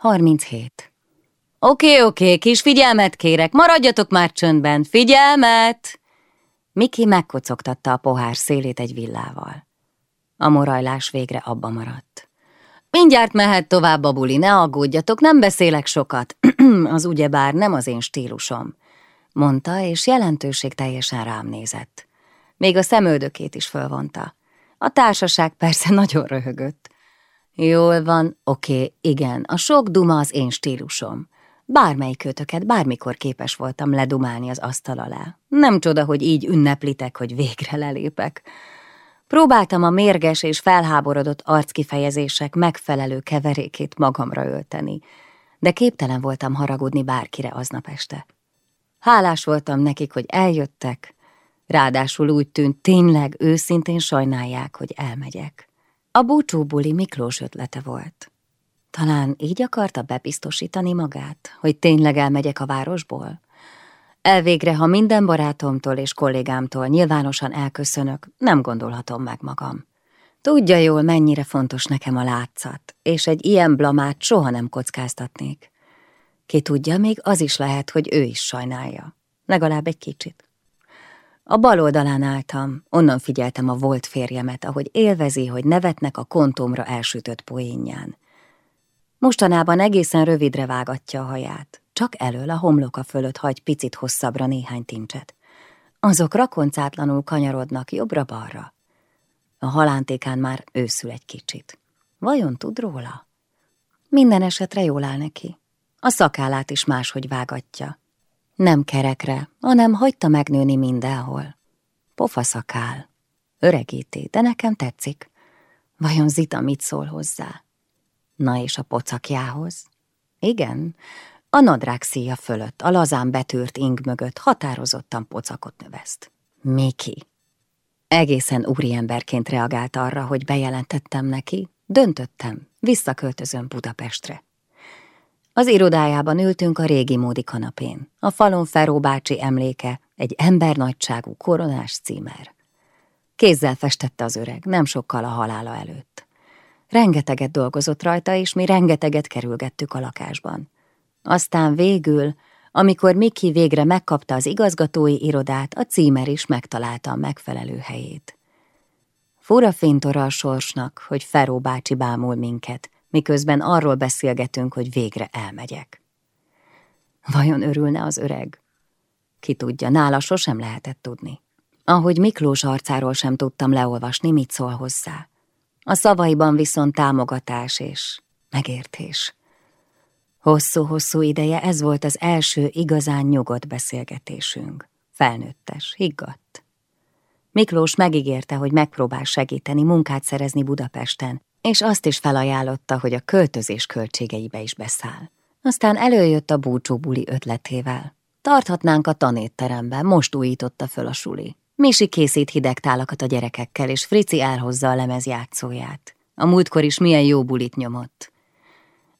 37. Oké, oké, kis figyelmet kérek, maradjatok már csöndben, figyelmet! Miki megkocogtatta a pohár szélét egy villával. A morajlás végre abba maradt. Mindjárt mehet tovább a buli, ne aggódjatok, nem beszélek sokat. az ugyebár nem az én stílusom, mondta, és jelentőség teljesen rám nézett. Még a szemöldökét is fölvonta. A társaság persze nagyon röhögött. Jól van, oké, igen, a sok duma az én stílusom. Bármelyik kötöket bármikor képes voltam ledumálni az asztal alá. Nem csoda, hogy így ünneplitek, hogy végre lelépek. Próbáltam a mérges és felháborodott arckifejezések megfelelő keverékét magamra ölteni, de képtelen voltam haragudni bárkire aznap este. Hálás voltam nekik, hogy eljöttek, ráadásul úgy tűnt, tényleg őszintén sajnálják, hogy elmegyek. A búcsúbuli Miklós ötlete volt. Talán így akarta bebiztosítani magát, hogy tényleg elmegyek a városból? Elvégre, ha minden barátomtól és kollégámtól nyilvánosan elköszönök, nem gondolhatom meg magam. Tudja jól, mennyire fontos nekem a látszat, és egy ilyen blamát soha nem kockáztatnék. Ki tudja, még az is lehet, hogy ő is sajnálja. Legalább egy kicsit. A bal oldalán álltam, onnan figyeltem a volt férjemet, ahogy élvezi, hogy nevetnek a kontómra elsütött poénján. Mostanában egészen rövidre vágatja a haját, csak elől a homloka fölött hagy picit hosszabbra néhány tincset. Azok rakoncátlanul kanyarodnak jobbra-balra. A halántékán már őszül egy kicsit. Vajon tud róla? Minden esetre jól áll neki. A szakállát is máshogy vágatja. Nem kerekre, hanem hagyta megnőni mindenhol. Pofaszakál. Öregíti, de nekem tetszik. Vajon Zita mit szól hozzá? Na és a pocakjához? Igen, a nadrág szíja fölött, a lazán betűrt ing mögött határozottan pocakot növeszt. Miki. Egészen úriemberként reagált arra, hogy bejelentettem neki, döntöttem, visszaköltözöm Budapestre. Az irodájában ültünk a régi módi kanapén. A falon Feró bácsi emléke, egy embernagyságú koronás címer. Kézzel festette az öreg, nem sokkal a halála előtt. Rengeteget dolgozott rajta, és mi rengeteget kerülgettük a lakásban. Aztán végül, amikor Miki végre megkapta az igazgatói irodát, a címer is megtalálta a megfelelő helyét. Fura fintora a sorsnak, hogy Feró bácsi bámul minket, miközben arról beszélgetünk, hogy végre elmegyek. Vajon örülne az öreg? Ki tudja, nála sosem lehetett tudni. Ahogy Miklós arcáról sem tudtam leolvasni, mit szól hozzá. A szavaiban viszont támogatás és megértés. Hosszú-hosszú ideje ez volt az első igazán nyugodt beszélgetésünk. Felnőttes, higgadt. Miklós megígérte, hogy megpróbál segíteni munkát szerezni Budapesten, és azt is felajánlotta, hogy a költözés költségeibe is beszáll. Aztán előjött a búcsúbuli ötletével. Tarthatnánk a tanétteremben, most újította föl a suli. Misi készít hideg tálakat a gyerekekkel, és Frici elhozza a lemezjátszóját. A múltkor is milyen jó bulit nyomott.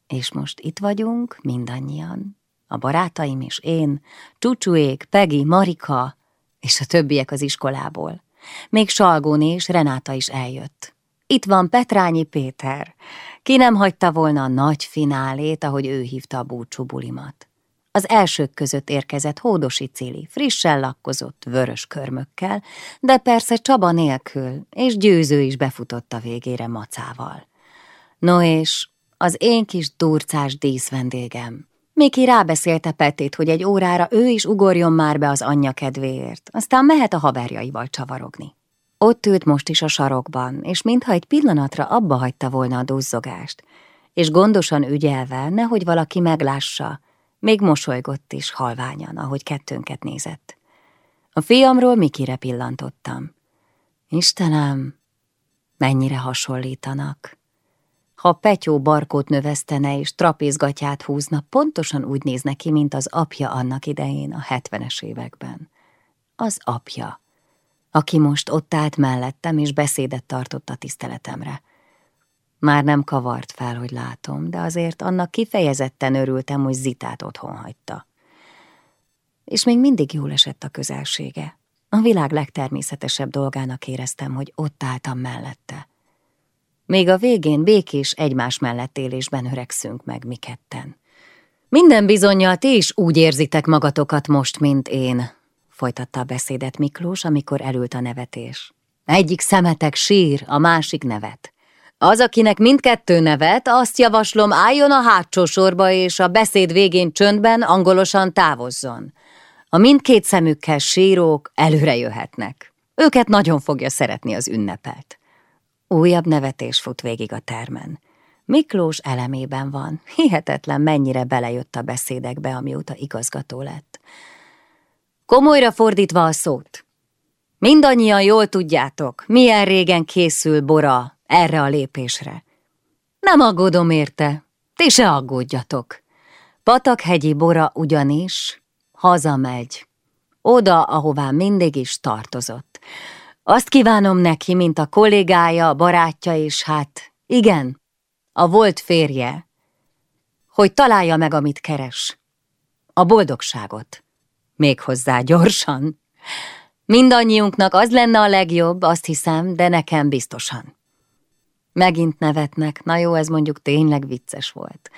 És most itt vagyunk, mindannyian. A barátaim és én, Csúcsúék, Pegi, Marika, és a többiek az iskolából. Még Salgóni és Renáta is eljött. Itt van Petrányi Péter. Ki nem hagyta volna a nagy finálét, ahogy ő hívta a búcsú bulimat. Az elsők között érkezett Hódosi Cili, frissen lakkozott, vörös körmökkel, de persze Csaba nélkül, és győző is befutott a végére macával. No és az én kis durcás díszvendégem. Miki rábeszélte Petét, hogy egy órára ő is ugorjon már be az anyja kedvéért, aztán mehet a haverjaival csavarogni. Ott ült most is a sarokban, és mintha egy pillanatra abba hagyta volna a duzzogást, és gondosan ügyelve, nehogy valaki meglássa, még mosolygott is halványan, ahogy kettőnket nézett. A fiamról Mikire pillantottam. Istenem, mennyire hasonlítanak. Ha Petyó barkót növesztene és trapézgatját húzna, pontosan úgy néz neki, mint az apja annak idején, a hetvenes években. Az apja aki most ott állt mellettem, és beszédet tartott a tiszteletemre. Már nem kavart fel, hogy látom, de azért annak kifejezetten örültem, hogy Zitát otthon hagyta. És még mindig jól esett a közelsége. A világ legtermészetesebb dolgának éreztem, hogy ott álltam mellette. még a végén békés egymás mellett élésben öregszünk meg mi ketten. Minden bizonyal ti is úgy érzitek magatokat most, mint én, folytatta a beszédet Miklós, amikor elült a nevetés. Egyik szemetek sír, a másik nevet. Az, akinek mindkettő nevet, azt javaslom, álljon a hátsó sorba, és a beszéd végén csöndben, angolosan távozzon. A mindkét szemükkel sírók előre jöhetnek. Őket nagyon fogja szeretni az ünnepelt. Újabb nevetés fut végig a termen. Miklós elemében van. Hihetetlen, mennyire belejött a beszédekbe, amióta igazgató lett. Komolyra fordítva a szót. Mindannyian jól tudjátok, milyen régen készül Bora erre a lépésre. Nem aggódom érte, ti se aggódjatok. Patakhegyi Bora ugyanis hazamegy, oda, ahová mindig is tartozott. Azt kívánom neki, mint a kollégája, a barátja, és hát igen, a volt férje, hogy találja meg, amit keres. A boldogságot. Méghozzá gyorsan. Mindannyiunknak az lenne a legjobb, azt hiszem, de nekem biztosan. Megint nevetnek, na jó, ez mondjuk tényleg vicces volt.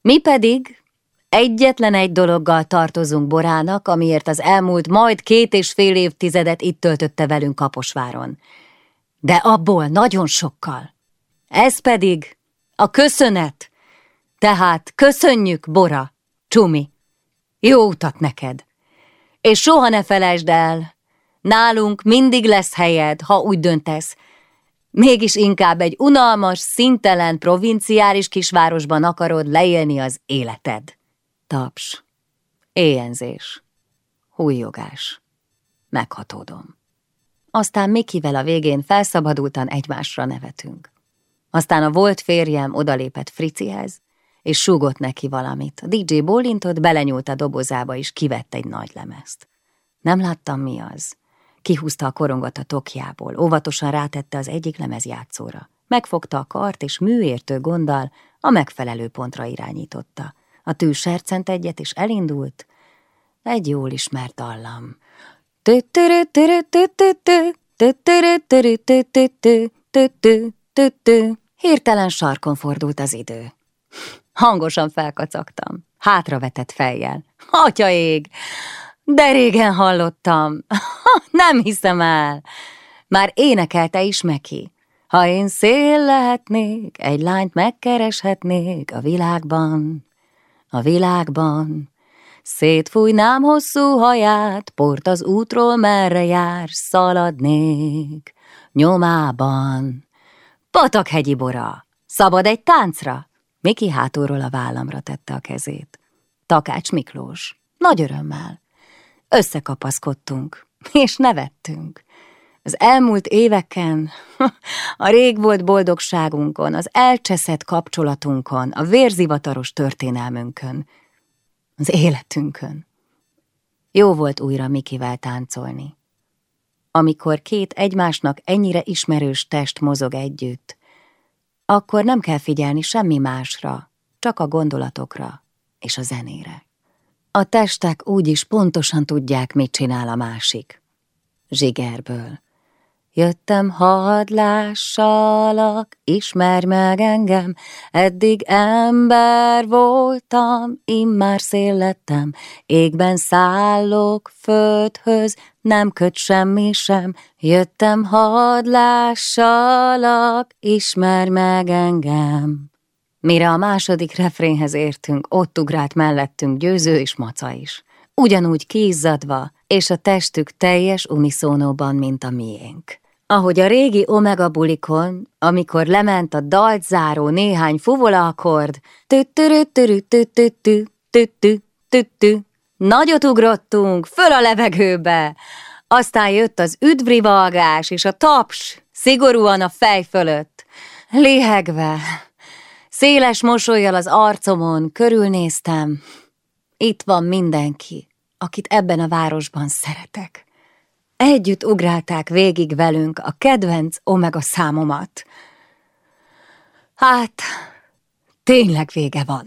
Mi pedig egyetlen egy dologgal tartozunk Borának, amiért az elmúlt majd két és fél évtizedet itt töltötte velünk Kaposváron. De abból nagyon sokkal. Ez pedig a köszönet. Tehát köszönjük, Bora, Csumi. Jó utat neked. És soha ne felejtsd el, nálunk mindig lesz helyed, ha úgy döntesz, Mégis inkább egy unalmas, szintelen, provinciális kisvárosban akarod leélni az életed. Taps, éjenzés, hújjogás, meghatódom. Aztán Mikivel a végén felszabadultan egymásra nevetünk. Aztán a volt férjem odalépett Fricihez, és súgott neki valamit. A DJ bólintott, belenyúlt a dobozába, és kivett egy nagy lemezt. Nem láttam, mi az. Kihúzta a korongot a tokjából, óvatosan rátette az egyik lemezjátszóra. Megfogta a kart, és műértő gonddal a megfelelő pontra irányította. A tű sercent egyet, és elindult. Egy jól ismert dallam. Hirtelen sarkon fordult az idő. Hangosan felkacagtam, hátravetett fejjel. Atya ég! De régen hallottam. Nem hiszem el. Már énekelte is Meki. Ha én szél lehetnék, egy lányt megkereshetnék a világban, a világban. Szétfújnám hosszú haját, port az útról merre jár, szaladnék nyomában. Patakhegyi bora, szabad egy táncra? Miki hátulról a vállamra tette a kezét. Takács Miklós, nagy örömmel. Összekapaszkodtunk, és nevettünk. Az elmúlt éveken, a rég volt boldogságunkon, az elcseszett kapcsolatunkon, a vérzivataros történelmünkön, az életünkön. Jó volt újra Mikivel táncolni. Amikor két egymásnak ennyire ismerős test mozog együtt, akkor nem kell figyelni semmi másra, csak a gondolatokra és a zenére. A testek úgyis pontosan tudják, mit csinál a másik. Zsigerből. Jöttem, hadd lássalak, ismerj meg engem, eddig ember voltam, immár szél lettem, égben szállok földhöz, nem köt semmi sem, jöttem, hadd lássalak, ismerj meg engem. Mire a második refrénhez értünk, ott ugrált mellettünk győző és maca is. Ugyanúgy kízzadva, és a testük teljes uniszónóban, mint a miénk. Ahogy a régi Omega bulikon, amikor lement a dalt záró néhány fuvola akkord, nagyot ugrottunk, föl a levegőbe, aztán jött az üdvrivalgás és a taps, szigorúan a fej fölött, léhegve, Széles mosolyjal az arcomon körülnéztem. Itt van mindenki, akit ebben a városban szeretek. Együtt ugrálták végig velünk a kedvenc omega számomat. Hát, tényleg vége van.